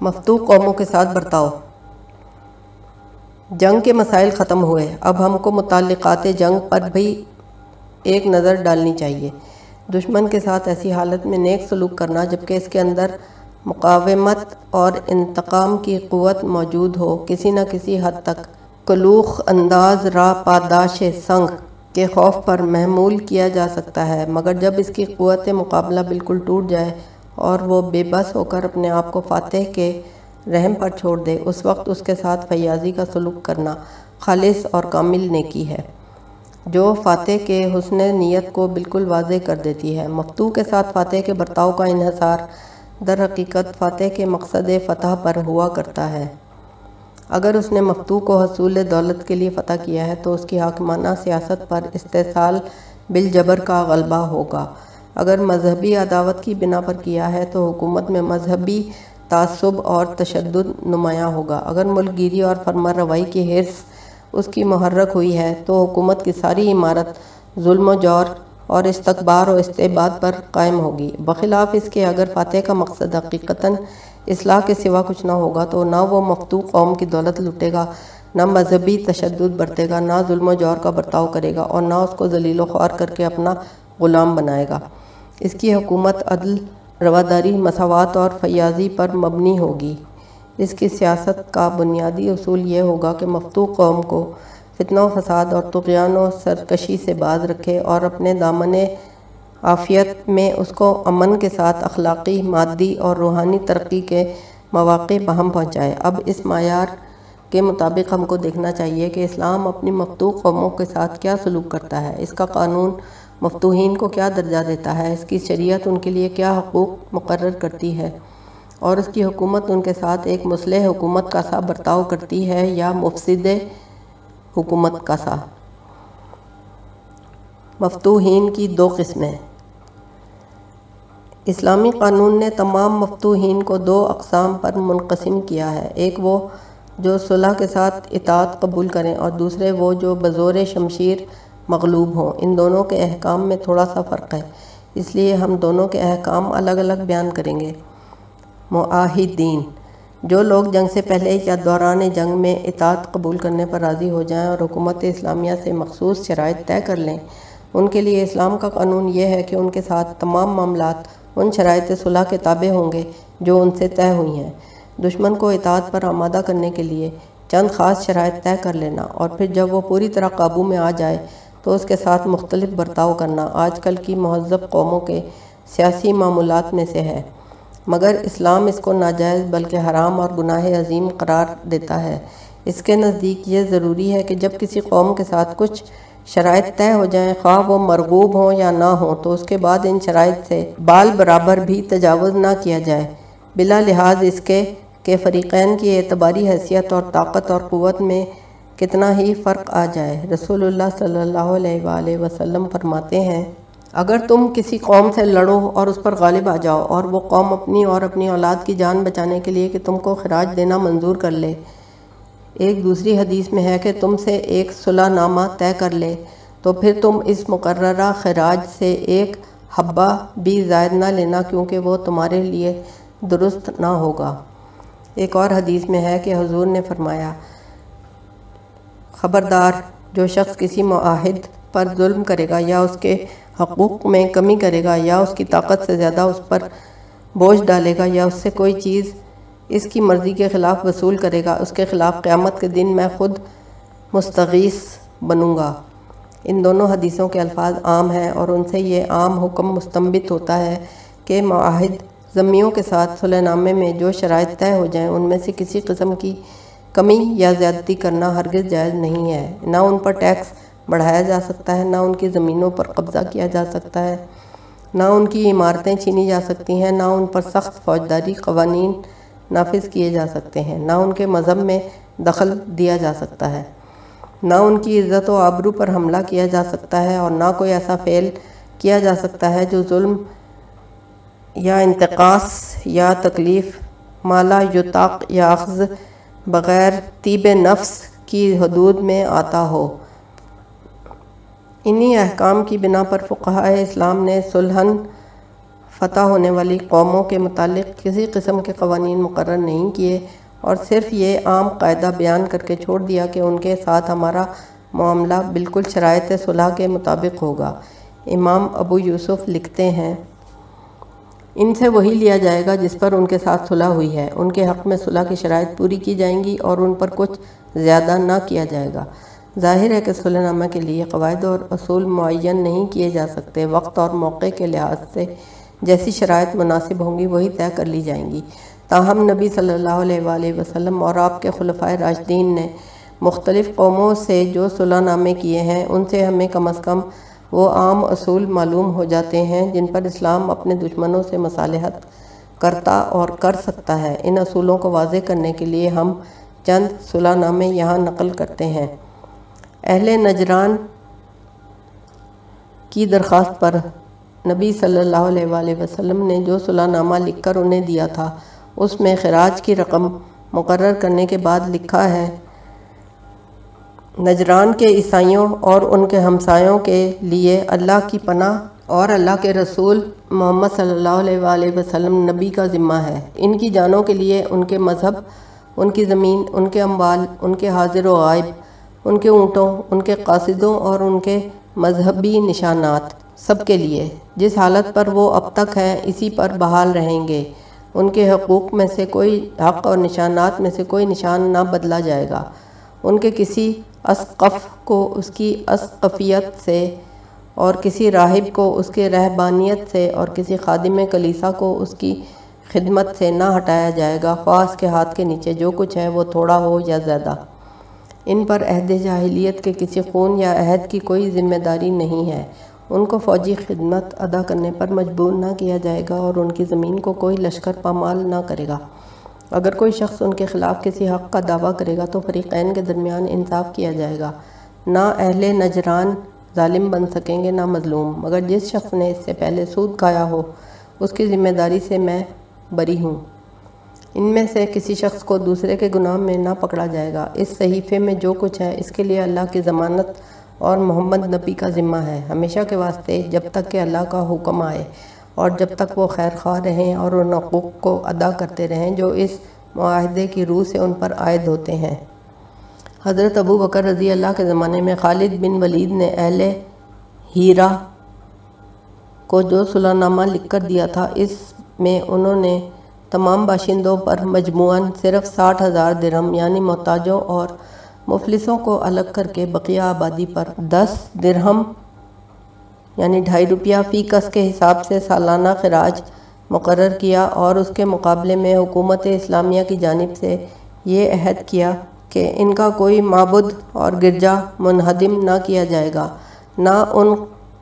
مفتو قوموں کے ساتھ برتاؤ۔ جنگ کے مسائل ختم ہوئے۔ اب ہم کو متعلقات جنگ پر بھی ایک نظر ڈالنی چاہیے۔ دشمن کے ساتھ ایسی حالت میں نیک سلوک کرنا جبکہ اس کے اندر مقاومت اور انتقام کی قوت موجود ہو، کسی نہ کسی حد تک کلوخ انداز را پاداش سنگ کے خوف پر محمول کیا جا سکتا ہے۔ مگر جب اس کی قوت مقابلہ بالکل ٹوٹ جائے اور وہ بے بس ہو کر اپنے آپ کو فاتح کے رحم پر چھوڑ دے۔ اس وقت اس کے ساتھ فیاضی کا سلوک کرنا خالص اور کامل نیکی ہے، جو فاتح کے حسن نیت کو بالکل واضح کر دیتی ہے۔ مفتو کے ساتھ فاتح کے برتاؤ کا انحصار در حقیقت فاتح کے مقصد فتح پر ہوا کرتا ہے۔ اگر اس نے مفتو کو حصول دولت کے لیے فتح کیا ہے تو اس کی حاکمانہ سیاست پر استحصال بالجبر کا غلبہ ہوگا۔ اگر مذہبی عداوت کی بنا پر کیا ہے تو حکومت میں مذہبی تعصب اور تشدد نمایاں ہوگا۔ اگر ملک گیری اور فرما روائی کی حرص اس کی محرک ہوئی ہے تو حکومت کی ساری عمارت ظلم و جور اور استقبار و استعباد پر قائم ہوگی۔ بخلاف اس کے اگر فاتح کا مقصد حقیقتاً اصلاح کے سوا کچھ نہ ہوگا تو نہ وہ مفتو قوم کی دولت لٹے گا، نہ مذہبی تشدد برتے گا، نہ ظلم و جور کا برتاؤ کرے گا اور نہ اس کو ذلیل و خوار کر کے اپنا غلام بنائے گا۔ اس کی حکومت عدل، رواداری، مساوات اور فیاضی پر مبنی ہوگی۔ اس کی سیاست کا بنیادی اصول یہ ہوگا کہ مفتو قوم کو فتنہ و فساد اور تغیان و سرکشی سے باز رکھے اور اپنے دامن عافیت میں اس کو امن کے ساتھ اخلاقی، مادی اور روحانی ترقی کے مواقع بہم پہنچائے۔ اب اس معیار کے مطابق ہم کو دیکھنا چاہیے کہ اسلام اپنی مفتو قوموں کے ساتھ کیا سلوک کرتا ہے۔ اس کا قانون مفتوحین کو کیا درجہ دیتا ہے؟ اس کی شریعت ان کے لیے کیا حقوق مقرر کرتی ہے؟ اور اس کی حکومت ان کے ساتھ ایک مسلح حکومت کا سا برتاؤ کرتی ہے یا مفسد حکومت کا سا؟ مفتوحین کی دو قسمیں۔ اسلامی قانون نے تمام مفتوحین کو دو اقسام پر منقسم کیا ہے۔ ایک وہ جو صلح کے ساتھ اطاعت قبول کریں اور دوسرے وہ جو بزور شمشیر مغلوب ہوں۔ ان دونوں کے احکام میں تھوڑا سا فرق ہے۔ اس لیے ہم دونوں کے احکام الگ الگ بیان کریں گے۔ معاہدین جو لوگ جنگ سے پہلے یا دوران جنگ میں اطاعت قبول کرنے پر راضی ہو جائیں اور حکومت اسلامیہ سے مخصوص شرائط طے کر لیں، ان کے لیے اسلام کا قانون یہ ہے کہ ان کے ساتھ تمام معاملات، ان شرائط صلح کے تابع ہوں گے جو ان سے طے ہوئی ہیں۔ دشمن کو اطاعت پر آمادہ کرنے کے لیے چند خاص شرائط طے کر لینا اور پھر جب وہ پوری طرح قابو میں آ جائے تو اس کے ساتھ مختلف برتاؤ کرنا آج کل کی مہذب قوموں کے سیاسی معمولات میں سے ہے۔ مگر اسلام اس کو ناجائز بلکہ حرام اور گناہ عظیم قرار دیتا ہے۔ اس کے نزدیک یہ ضروری ہے کہ جب کسی قوم کے ساتھ کچھ شرائط طے ہو جائیں، خواہ وہ مرغوب ہوں یا نہ ہوں، تو اس کے بعد ان شرائط سے بال برابر بھی تجاوز نہ کیا جائے۔ بلا لحاظ اس کے کہ فریقین کی اعتباری حیثیت اور طاقت اور قوت میں کتنا ہی فرق آ جائے۔ رسول اللہ صلی اللہ علیہ وآلہ وسلم فرماتے ہیں، اگر تم کسی قوم سے لڑو اور اس پر غالب آ جاؤ اور وہ قوم اپنی اور اپنی اولاد کی جان بچانے کے لیے کہ تم کو خراج دینا منظور کر لے۔ ایک دوسری حدیث میں ہے کہ تم سے ایک صلح نامہ طے کر لے، تو پھر تم اس مقررہ خراج سے ایک حبہ بھی زائد نہ لینا کیونکہ وہ تمہارے لیے درست نہ ہوگا۔ ایک اور حدیث میں ہے کہ حضور نے فرمایا خبردار، جو شخص کسی معاہد پر ظلم کرے گا یا اس کے حقوق میں کمی کرے گا یا اس کی طاقت سے زیادہ اس پر بوجھ ڈالے گا یا اس سے کوئی چیز اس کی مرضی کے خلاف وصول کرے گا، اس کے خلاف قیامت کے دن میں خود مستغیث بنوں گا۔ ان دونوں حدیثوں کے الفاظ عام ہیں اور ان سے یہ عام حکم مستمبت ہوتا ہے کہ معاہد ضمیوں کے ساتھ صلح نامے میں جو شرائط طے ہو جائیں، ان میں سے کسی قسم کی کمی یا زیادتی کرنا ہرگز جائز نہیں ہے۔ نہ ان پر ٹیکس بڑھایا جا سکتا ہے، نہ ان کی زمینوں پر قبضہ کیا جا سکتا ہے۔ نہ ان کی عمارتیں چھینی جا سکتی ہیں، نہ ان پر سخت فوجداری قوانین نافذ کیے جا سکتے ہیں۔ نہ ان کے مذہب میں دخل دیا جا سکتا ہے۔ نہ ان کی عزت و آبرو پر حملہ کیا جا سکتا ہے اور نہ کوئی ایسا فعل کیا جا سکتا ہے جو ظلم یا انتقاص یا تکلیف، مالا یطاق یا اخذ بغیر طیب نفس کی حدود میں آتا ہو۔ انہی احکام کی بنا پر فقہ اسلام نے سلحن فتح ہونے والی قوموں کے متعلق کسی قسم کے قوانین مقرر نہیں کیے اور صرف یہ عام قاعدہ بیان کر کے چھوڑ دیا کہ ان کے ساتھ ہمارا معاملہ بالکل شرائط صلح کے مطابق ہوگا۔ امام ابو یوسف لکھتے ہیں ان سے وہی لیا جائے گا جس پر ان کے ساتھ صلح ہوئی ہے۔ ان کے حق میں صلح کی شرائط پوری کی جائیں گی اور ان پر کچھ زیادہ نہ کیا جائے گا۔ ظاہر ہے کہ صلح نامہ کے لیے قواعد اور اصول معین نہیں کیے جا سکتے۔ وقت اور موقع کے لحاظ سے جیسی شرائط مناسب ہوں گی، وہی طے کر لی جائیں گی۔ تاہم، نبی صلی اللہ علیہ وآلہ وسلم اور آپ کے خلفۂ راشدین نے مختلف قوموں سے جو صلح نامے کیے ہیں، ان سے ہمیں کم از کم وہ عام اصول معلوم ہو جاتے ہیں جن پر اسلام اپنے دشمنوں سے مصالحت کرتا اور کر سکتا ہے۔ ان اصولوں کو واضح کرنے کے لیے ہم چند صلح نامے یہاں نقل کرتے ہیں۔ اہل نجران کی درخواست پر نبی صلی اللہ علیہ وآلہ وسلم نے جو صلح نامہ لکھ کر انہیں دیا تھا، اس میں خراج کی رقم مقرر کرنے کے بعد لکھا ہے نجران کے عیسائیوں اور ان کے ہمسایوں کے لیے اللہ کی پناہ اور اللہ کے رسول محمد صلی اللہ علیہ وآلہ وسلم نبی کا ذمہ ہے۔ ان کی جانوں کے لیے ان کے مذہب، ان کی زمین، ان کے اموال، ان کے حاضر و غائب، ان کے اونٹوں، ان کے قاصدوں اور ان کے مذہبی نشانات سب کے لیے۔ جس حالت پر وہ اب تک ہیں، اسی پر بحال رہیں گے۔ ان کے حقوق میں سے کوئی حق اور نشانات میں سے کوئی نشان نہ بدلا جائے گا۔ ان کے کسی اسقف کو اس کی اسقفیت سے اور کسی راہب کو اس کے رہبانیت سے اور کسی خادم کلیسا کو اس کی خدمت سے نہ ہٹایا جائے گا۔ خواص کے ہاتھ کے نیچے جو کچھ ہے وہ تھوڑا ہو یا زیادہ۔ ان پر عہد جاہلیت کے کسی خون یا عہد کی کوئی ذمہ داری نہیں ہے۔ ان کو فوجی خدمت ادا کرنے پر مجبور نہ کیا جائے گا اور ان کی زمین کو کوئی لشکر پامال نہ کرے گا۔ اگر کوئی شخص ان کے خلاف کسی حق کا دعویٰ کرے گا تو فریقین کے درمیان انصاف کیا جائے گا۔ نہ اہل نجران ظالم بن سکیں گے، نہ مظلوم۔ مگر جس شخص نے اس سے پہلے سود کھایا ہو، اس کی ذمہ داری سے میں بری ہوں۔ ان میں سے کسی شخص کو دوسرے کے گناہ میں نہ پکڑا جائے گا۔ اس صحیفے میں جو کچھ ہے، اس کے لیے اللہ کی ضمانت اور محمد نبی کا ذمہ ہے۔ ہمیشہ کے واسطے جب تک کہ اللہ کا حکم آئے۔ اور جب تک وہ خیر خواہ رہیں اور ان حقوق کو ادا کرتے رہیں جو اس معاہدے کی روح سے ان پر عائد ہوتے ہیں۔ حضرت ابو بکر رضی اللہ کے زمانے میں خالد بن ولید نے اہل ہیرا کو جو صلح نامہ لکھ کر دیا تھا، اس میں انہوں نے تمام باشندوں پر مجموعاً صرف ساٹھ ہزار درہم یعنی محتاجوں اور مفلسوں کو الگ کر کے بقیہ آبادی پر دس درہم یعنی ڈھائی روپیہ فی کس کے حساب سے سالانہ خراج مقرر کیا اور اس کے مقابلے میں حکومت اسلامیہ کی جانب سے یہ عہد کیا کہ ان کا کوئی معبد اور گرجا منہدم نہ کیا جائے گا، نہ ان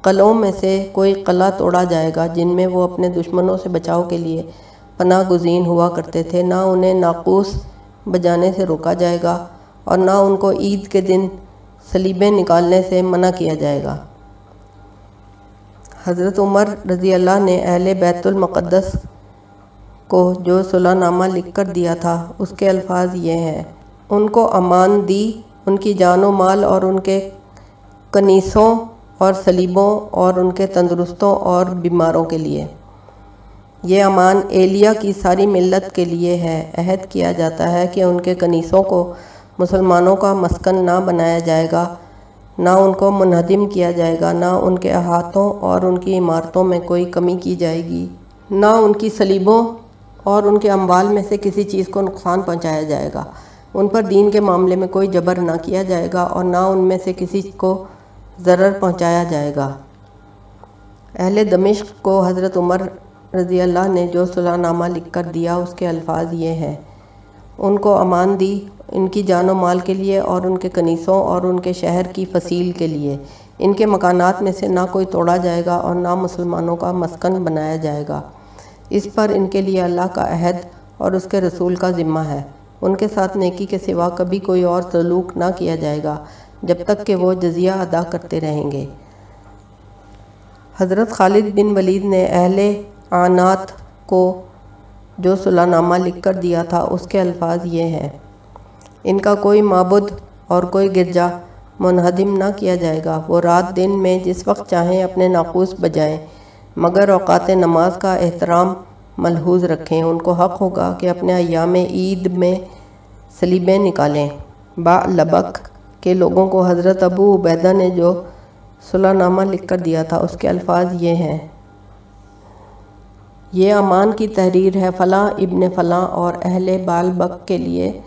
قلعوں میں سے کوئی قلعہ توڑا جائے گا جن میں وہ اپنے دشمنوں سے بچاؤ کے لیے پناہ گزین ہوا کرتے تھے۔ نہ انہیں ناقوس بجانے سے روکا جائے گا اور نہ ان کو عید کے دن سلیبیں نکالنے سے منع کیا جائے گا۔ حضرت عمر رضی اللہ نے اہل بیت المقدس کو جو صلح نامہ لکھ کر دیا تھا، اس کے الفاظ یہ ہیں۔ ان کو امان دی، ان کی جان و مال اور ان کے کنیسوں اور سلیبوں اور ان کے تندرستوں اور بیماروں کے لیے۔ یہ امان ایلیا کی ساری ملت کے لیے ہے۔ عہد کیا جاتا ہے کہ ان کے کنیسوں کو مسلمانوں کا مسکن نہ بنایا جائے گا۔ نہ ان کو منہدم کیا جائے گا، نہ ان کے احاطوں اور ان کی عمارتوں میں کوئی کمی کی جائے گی، نہ ان کی سلیبوں اور ان کے اموال میں سے کسی چیز کو نقصان پہنچایا جائے گا۔ ان پر دین کے معاملے میں کوئی جبر نہ کیا جائے گا اور نہ ان میں سے کسی کو ضرر پہنچایا جائے گا۔ اہل دمشق کو حضرت عمر رضی اللہ نے جو صلح نامہ لکھ کر دیا، اس کے الفاظ یہ ہیں، ان کو امان دی ان کی جان و مال کے لیے اور ان کے کنیسوں اور ان کے شہر کی فصیل کے لیے۔ ان کے مکانات میں سے نہ کوئی توڑا جائے گا اور نہ مسلمانوں کا مسکن بنایا جائے گا۔ اس پر ان کے لیے اللہ کا عہد اور اس کے رسول کا ذمہ ہے۔ ان کے ساتھ نیکی کے سوا کبھی کوئی اور سلوک نہ کیا جائے گا جب تک کہ وہ جزیہ ادا کرتے رہیں گے۔ حضرت خالد بن ولید نے اہل آنات کو جو صلح نامہ لکھ کر دیا تھا، اس کے الفاظ یہ ہیں۔ ان کا کوئی معبد اور کوئی گرجا منہدم نہ کیا جائے گا۔ وہ رات دن میں جس وقت چاہیں اپنے ناقوس بجائیں، مگر اوقات نماز کا احترام ملحوظ رکھیں۔ ان کو حق ہوگا کہ اپنے ایام عید میں سلیبیں نکالیں۔ با لبک کے لوگوں کو حضرت ابو عبیدہ نے جو صلح نامہ لکھ کر دیا تھا، اس کے الفاظ یہ ہیں۔ یہ امان کی تحریر ہے، فلاں ابن فلاں اور اہل بال بک کے لیے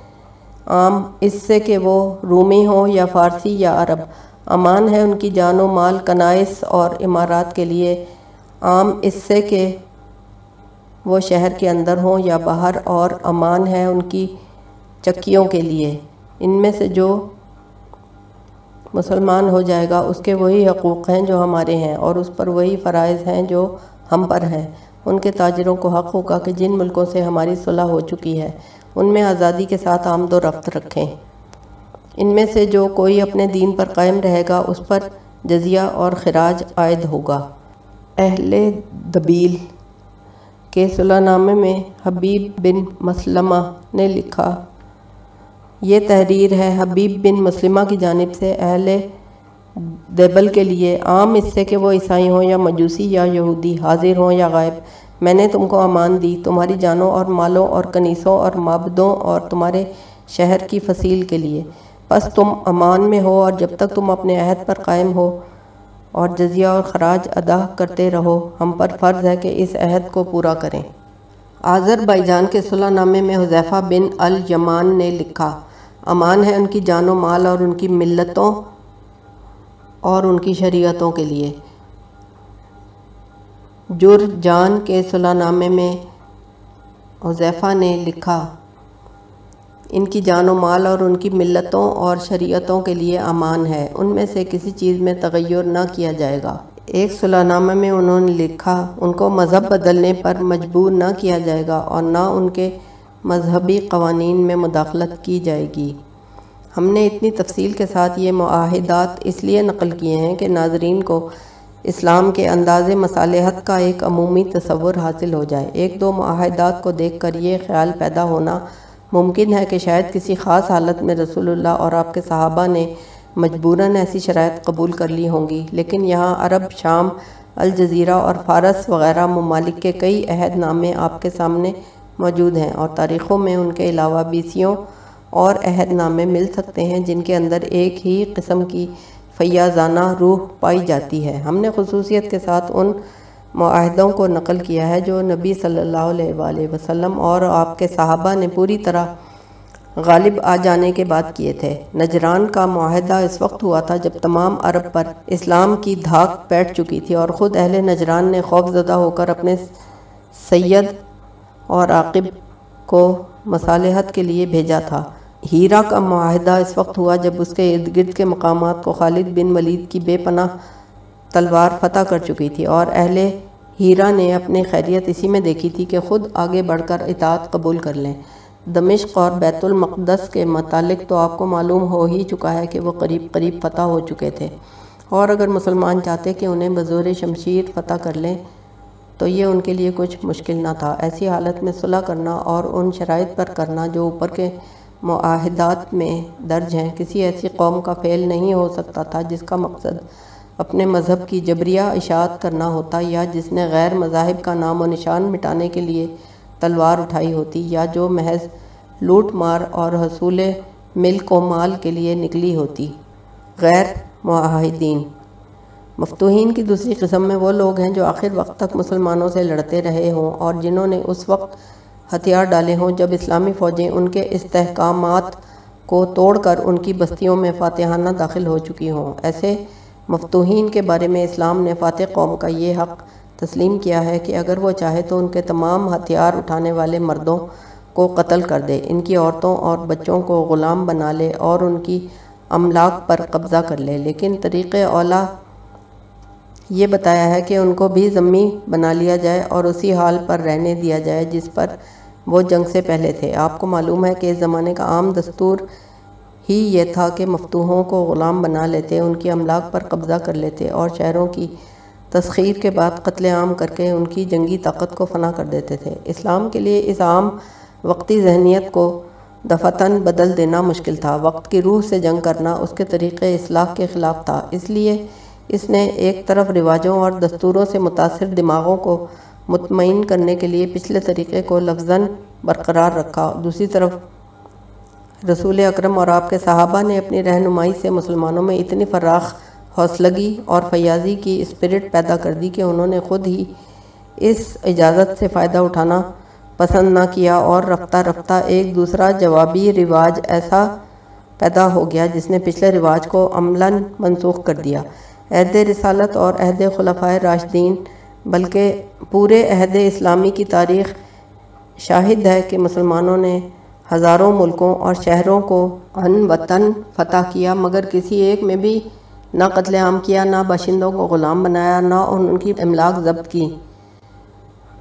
عام، اس سے کہ وہ رومی ہوں یا فارسی یا عرب۔ امان ہے ان کی جان و مال کنائس اور امارات کے لیے۔ عام، اس سے کہ وہ شہر کے اندر ہوں یا باہر۔ اور امان ہے ان کی چکیوں کے لیے۔ ان میں سے جو مسلمان ہو جائے گا، اس کے وہی حقوق ہیں جو ہمارے ہیں۔ اور اس پر وہی فرائض ہیں جو ہم پر ہیں۔ ان کے تاجروں کو حق ہوگا کہ جن ملکوں سے ہماری صلح ہو چکی ہے۔ ان میں آزادی کے ساتھ آمد و رفت رکھیں۔ ان میں سے جو کوئی اپنے دین پر قائم رہے گا، اس پر جزیہ اور خراج عائد ہوگا۔ اہل دبیل کے صلح نامے میں حبیب بن مسلمہ نے لکھا، یہ تحریر ہے، حبیب بن مسلمہ کی جانب سے اہل دیبل کے لیے عام اس سے کہ وہ عیسائی ہوں یا مجوسی یا یہودی، حاضر ہوں یا غائب۔ میں نے تم کو امان دی۔ تمہاری جانوں اور مالوں اور کنیسوں اور معبدوں اور تمہارے شہر کی فصیل کے لیے۔ بس تم امان میں ہو اور جب تک تم اپنے عہد پر قائم ہو اور جزیہ اور خراج ادا کرتے رہو، ہم پر فرض ہے کہ اس عہد کو پورا کریں۔ آذر بائی جان کے صلح نامے میں حذیفہ بن الیمان نے لکھا، امان ہے ان کی جان و مال اور ان کی ملتوں اور ان کی شریعتوں کے لیے۔ جر جان کے صلح نامے میں حذیفہ نے لکھا، ان کی جان و مال اور ان کی ملتوں اور شریعتوں کے لیے امان ہے، ان میں سے کسی چیز میں تغیر نہ کیا جائے گا۔ ایک صلح نامے میں انہوں نے لکھا، ان کو مذہب بدلنے پر مجبور نہ کیا جائے گا اور نہ ان کے مذہبی قوانین میں مداخلت کی جائے گی۔ ہم نے اتنی تفصیل کے ساتھ یہ معاہدات اس لیے نقل کیے ہیں کہ ناظرین کو اسلام کے انداز مصالحت کا ایک عمومی تصور حاصل ہو جائے۔ ایک دو معاہدات کو دیکھ کر یہ خیال پیدا ہونا ممکن ہے کہ شاید کسی خاص حالت میں رسول اللہ اور آپ کے صحابہ نے مجبوراً ایسی شرائط قبول کر لی ہوں گی۔ لیکن یہاں عرب، شام، الجزیرہ اور فارس وغیرہ ممالک کے کئی عہد نامے آپ کے سامنے موجود ہیں اور تاریخوں میں ان کے علاوہ بیسیوں اور عہد نامے مل سکتے ہیں جن کے اندر ایک ہی قسم کی فیاضانہ روح پائی جاتی ہے۔ ہم نے خصوصیت کے ساتھ ان معاہدوں کو نقل کیا ہے جو نبی صلی اللہ علیہ وآلہ وسلم اور آپ کے صحابہ نے پوری طرح غالب آ جانے کے بعد کیے تھے۔ نجران کا معاہدہ اس وقت ہوا تھا جب تمام عرب پر اسلام کی دھاک بیٹھ چکی تھی اور خود اہل نجران نے خوف زدہ ہو کر اپنے سید اور عاقب کو مصالحت کے لیے بھیجا تھا۔ ہیرا کا معاہدہ اس وقت ہوا جب اس کے ارد گرد کے مقامات کو خالد بن ولید کی بے پناہ تلوار فتح کر چکی تھی اور اہل ہیرا نے اپنی خیریت اسی میں دیکھی تھی کہ خود آگے بڑھ کر اطاعت قبول کر لیں۔ دمشق اور بیت المقدس کے متعلق تو آپ کو معلوم ہو ہی چکا ہے کہ وہ قریب قریب فتح ہو چکے تھے۔ اور اگر مسلمان چاہتے کہ انہیں بزور شمشیر فتح کر لیں، تو یہ ان کے لیے کچھ مشکل نہ تھا۔ ایسی حالت میں صلح کرنا اور ان شرائط پر کرنا جو اوپر کے معاہدات میں درج ہیں۔ کسی ایسی قوم کا فعل نہیں ہو سکتا تھا جس کا مقصد اپنے مذہب کی جبریہ اشاعت کرنا ہوتا یا جس نے غیر مذاہب کا نام و نشان مٹانے کے لیے تلوار اٹھائی ہوتی یا جو محض لوٹ مار اور حصول ملک و مال کے لیے نکلی ہوتی۔ غیر معاہدین۔ مفتوحین کی دوسری قسم میں وہ لوگ ہیں جو آخر وقت تک مسلمانوں سے لڑتے رہے ہوں اور جنہوں نے اس وقت ہتھیار ڈالے ہوں۔ جب اسلامی فوجیں ان کے استحکامات کو توڑ کر ان کی بستیوں میں فاتحانہ داخل ہو چکی ہوں، ایسے مفتوحین کے بارے میں اسلام نے فاتح قوم کا یہ حق تسلیم کیا ہے کہ اگر وہ چاہے تو ان کے تمام ہتھیار اٹھانے والے مردوں کو قتل کر دے، ان کی عورتوں اور بچوں کو غلام بنا لے اور ان کی املاک پر قبضہ کر لے۔ لیکن طریق اولا یہ بتایا ہے کہ ان کو بھی ضمی بنا لیا جائے اور اسی حال پر رہنے دیا جائے، جس پر وہ جنگ سے پہلے تھے۔ آپ کو معلوم ہے کہ اس زمانے کا عام دستور ہی یہ تھا کہ مفتوحوں کو غلام بنا لیتے، ان کی املاک پر قبضہ کر لیتے اور شہروں کی تسخیر کے بعد قتل عام کر کے ان کی جنگی طاقت کو فنا کر دیتے تھے۔ اسلام کے لیے اس عام وقتی ذہنیت کو دفتن بدل دینا مشکل تھا۔ وقت کی روح سے جنگ کرنا اس کے طریقے اصلاح کے خلاف تھا۔ اس لیے اس نے ایک طرف رواجوں اور دستوروں سے متاثر دماغوں کو مطمئن کرنے کے لیے پچھلے طریقے کو لفظاً برقرار رکھا۔ دوسری طرف، رسول اکرم اور آپ کے صحابہ نے اپنی رہنمائی سے مسلمانوں میں اتنی فراخ حوصلگی اور فیاضی کی اسپرٹ پیدا کر دی کہ انہوں نے خود ہی اس اجازت سے فائدہ اٹھانا پسند نہ کیا اور رفتہ رفتہ ایک دوسرا جوابی رواج ایسا پیدا ہو گیا جس نے پچھلے رواج کو عملاً منسوخ کر دیا۔ عہد رسالت اور عہد خلفۂ راشدین بلکہ پورے عہد اسلامی کی تاریخ شاہد ہے کہ مسلمانوں نے ہزاروں ملکوں اور شہروں کو ان وطن فتح کیا، مگر کسی ایک میں بھی نہ قتل عام کیا، نہ باشندوں کو غلام بنایا، نہ ان کی املاک ضبط کی۔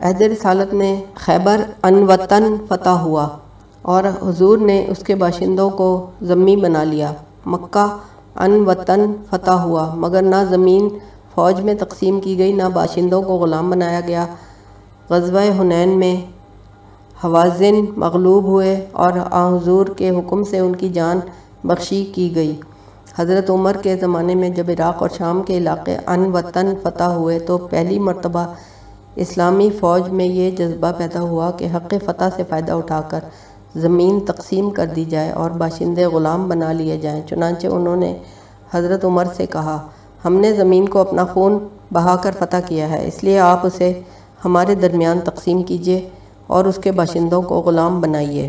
عہد رسالت میں خیبر ان وطن فتح ہوا اور حضور نے اس کے باشندوں کو ضمی بنا لیا۔ مکہ ان وطن فتح ہوا، مگر نہ زمین فوج میں تقسیم کی گئی، نہ باشندوں کو غلام بنایا گیا۔ غزوہ حنین میں حوازن مغلوب ہوئے اور حضور کے حکم سے ان کی جان بخشی کی گئی۔ حضرت عمر کے زمانے میں جب عراق اور شام کے علاقے ان وطن فتح ہوئے، تو پہلی مرتبہ اسلامی فوج میں یہ جذبہ پیدا ہوا کہ حق فتح سے فائدہ اٹھا کر زمین تقسیم کر دی جائے اور باشندے غلام بنا لیے جائیں۔ چنانچہ انہوں نے حضرت عمر سے کہا ہم نے زمین کو اپنا خون بہا کر فتح کیا ہے۔ اس لیے آپ اسے ہمارے درمیان تقسیم کیجیے اور اس کے باشندوں کو غلام بنائیے۔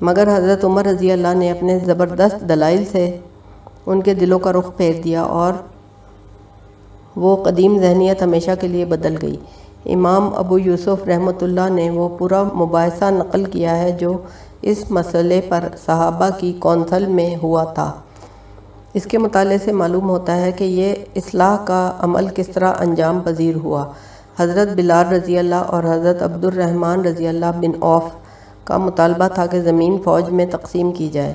مگر حضرت عمر رضی اللہ نے اپنے زبردست دلائل سے ان کے دلوں کا رخ پھیر دیا اور وہ قدیم ذہنیت ہمیشہ کے لیے بدل گئی۔ امام ابو یوسف رحمۃ اللہ نے وہ پورا مباحثہ نقل کیا ہے جو اس مسئلے پر صحابہ کی کونسل میں ہوا تھا۔ اس کے مطالعے سے معلوم ہوتا ہے کہ یہ اصلاح کا عمل کس طرح انجام پذیر ہوا۔ حضرت بلال رضی اللہ اور حضرت عبد الرحمن رضی اللہ بن عوف کا مطالبہ تھا کہ زمین فوج میں تقسیم کی جائے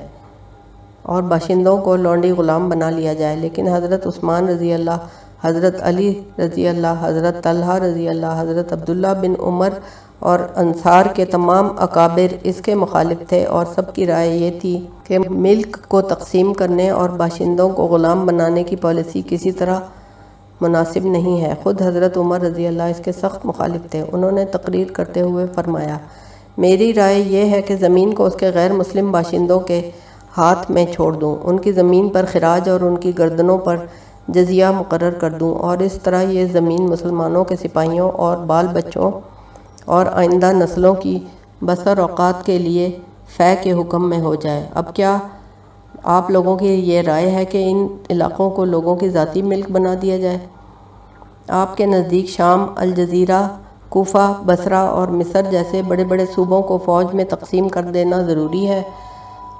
اور باشندوں کو لونڈی غلام بنا لیا جائے، لیکن حضرت عثمان رضی اللہ، حضرت علی رضی اللہ، حضرت طلحہ رضی اللہ، حضرت عبداللہ بن عمر اور انصار کے تمام اکابر اس کے مخالف تھے اور سب کی رائے یہ تھی کہ ملک کو تقسیم کرنے اور باشندوں کو غلام بنانے کی پالیسی کسی طرح مناسب نہیں ہے۔ خود حضرت عمر رضی اللہ اس کے سخت مخالف تھے۔ انہوں نے تقریر کرتے ہوئے فرمایا، میری رائے یہ ہے کہ زمین کو اس کے غیر مسلم باشندوں کے ہاتھ میں چھوڑ دوں، ان کی زمین پر خراج اور ان کی گردنوں پر جزیہ مقرر کر دوں، اور اس طرح یہ زمین مسلمانوں کے سپاہیوں اور بال بچوں اور آئندہ نسلوں کی بسر اوقات کے لیے فے کے حکم میں ہو جائے۔ اب کیا آپ لوگوں کی یہ رائے ہے کہ ان علاقوں کو لوگوں کی ذاتی ملک بنا دیا جائے؟ آپ کے نزدیک شام، الجزیرہ، کوفہ، بصرہ اور مصر جیسے بڑے بڑے صوبوں کو فوج میں تقسیم کر دینا ضروری ہے۔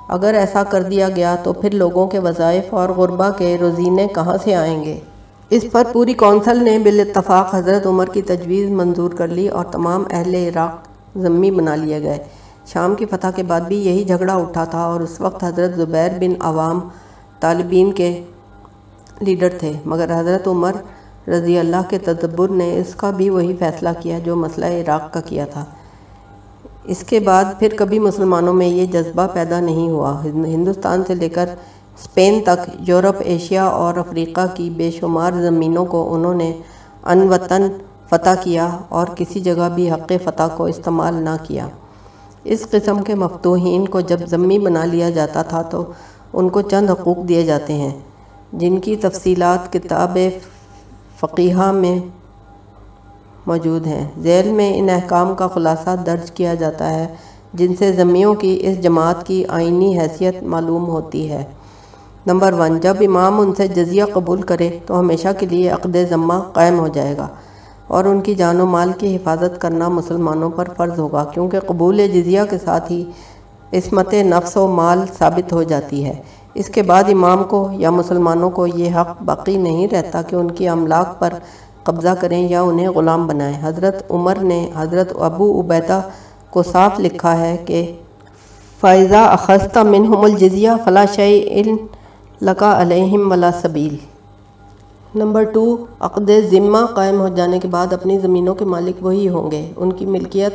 اگر ایسا کر دیا گیا تو پھر لوگوں کے وظائف اور غربہ کے روزینے کہاں سے آئیں گے؟ اس پر پوری کونسل نے بالاتفاق حضرت عمر کی تجویز منظور کر لی اور تمام اہل عراق ضمی بنا لیے گئے۔ شام کی فتح کے بعد بھی یہی جھگڑا اٹھا تھا اور اس وقت حضرت زبیر بن عوام طالبین کے لیڈر تھے۔ مگر حضرت عمر رضی اللہ کے تدبر نے اس کا بھی وہی فیصلہ کیا جو مسئلہ عراق کا کیا تھا۔ اس کے بعد پھر کبھی مسلمانوں میں یہ جذبہ پیدا نہیں ہوا۔ ہندوستان سے لے کر اسپین تک، یورپ، ایشیا اور افریقہ کی بے شمار زمینوں کو انہوں نے ان وطن فتح کیا اور کسی جگہ بھی حق فتح کو استعمال نہ کیا۔ اس قسم کے مفتوحین کو جب ضمی بنا لیا جاتا تھا تو ان کو چند حقوق دیے جاتے ہیں، جن کی تفصیلات کتاب فقیہ میں موجود ہیں۔ ذیل میں ان احکام کا خلاصہ درج کیا جاتا ہے، جن سے زمیوں کی اس جماعت کی آئینی حیثیت معلوم ہوتی ہے۔ نمبر ون، جب امام ان سے جزیہ قبول کرے تو ہمیشہ کے لیے عقد ذمہ قائم ہو جائے گا۔ اور ان کی جان و مال کی حفاظت کرنا مسلمانوں پر فرض ہوگا، کیونکہ قبول جزیہ کے ساتھ ہی عصمت نفس و مال ثابت ہو جاتی ہے۔ اس کے بعد امام کو یا مسلمانوں کو یہ حق باقی نہیں رہتا کہ ان کی املاک پر قبضہ کریں یا انہیں غلام بنائیں۔ حضرت عمر نے حضرت ابو عبیدہ کو صاف لکھا ہے کہ فائزہ اخستہ منہم الجزیہ فلا ان لقا علیہم ولا سبیل نمبر ٹو، عقد ذمہ قائم ہو جانے کے بعد اپنی زمینوں کے مالک وہی ہوں گے۔ ان کی ملکیت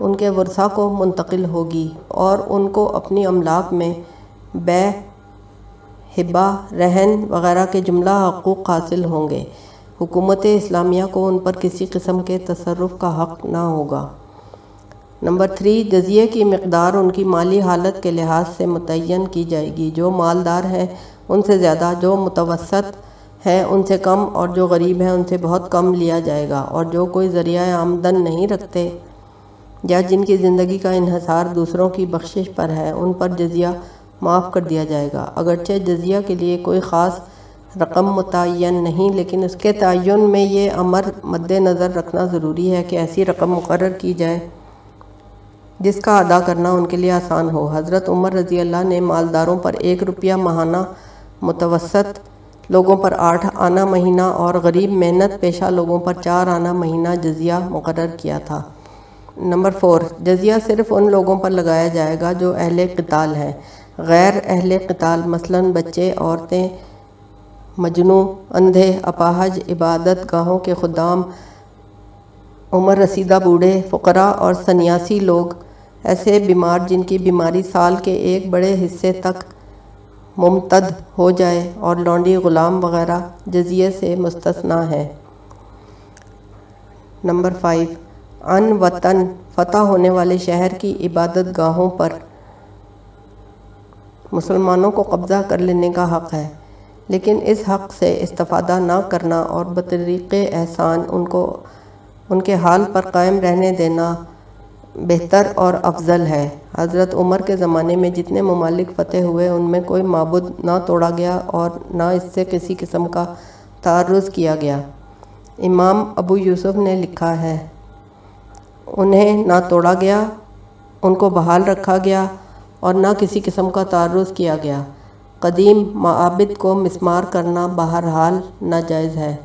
ان کے ورثہ کو منتقل ہوگی اور ان کو اپنی املاک میں بے ہبا رہن وغیرہ کے جملہ حقوق حاصل ہوں گے۔ حکومت اسلامیہ کو ان پر کسی قسم کے تصرف کا حق نہ ہوگا۔ نمبر تھری، جزیے کی مقدار ان کی مالی حالت کے لحاظ سے متعین کی جائے گی۔ جو مالدار ہیں ان سے زیادہ، جو متوسط ہیں ان سے کم اور جو غریب ہیں ان سے بہت کم لیا جائے گا اور جو کوئی ذریعہ آمدن نہیں رکھتے یا جن کی زندگی کا انحصار دوسروں کی بخشش پر ہے، ان پر جزیہ معاف کر دیا جائے گا۔ اگرچہ جزیہ کے لیے کوئی خاص رقم متعین نہیں، لیکن اس کے تعین میں یہ امر مد نظر رکھنا ضروری ہے کہ ایسی رقم مقرر کی جائے جس کا ادا کرنا ان کے لیے آسان ہو۔ حضرت عمر رضی اللہ نے مالداروں پر ایک روپیہ ماہانہ متوسط لوگوں پر آٹھ آنا مہینہ اور غریب محنت پیشہ لوگوں پر چار آنا مہینہ جزیہ مقرر کیا تھا۔ نمبر فور، جزیہ صرف ان لوگوں پر لگایا جائے گا جو اہل قتال ہیں۔ غیر اہل قتال، مثلا بچے، عورتیں مجنو اندھے، اپاہج، عبادت گاہوں کے خدام، عمر رسیدہ بوڑھے، فقراء اور سنیاسی لوگ، ایسے بیمار جن کی بیماری سال کے ایک بڑے حصے تک ممتد ہو جائے اور لونڈی غلام وغیرہ جزیے سے مستثنا ہے۔ نمبر فائیو، ان وطن فتح ہونے والے شہر کی عبادت گاہوں پر۔ مسلمانوں کو قبضہ کر لینے کا حق ہے، لیکن اس حق سے استفادہ نہ کرنا اور بطریق احسان ان کو، ان کے حال پر قائم رہنے دینا بہتر اور افضل ہے۔ حضرت عمر کے زمانے میں جتنے ممالک فتح ہوئے، ان میں کوئی معبود نہ توڑا گیا اور نہ اس سے کسی قسم کا تعرض کیا گیا۔ امام ابو یوسف نے لکھا ہے، انہیں نہ توڑا گیا، ان کو بحال رکھا گیا اور نہ کسی قسم کا تعرض کیا گیا۔ قدیم معابد کو مسمار کرنا بہرحال ناجائز ہے۔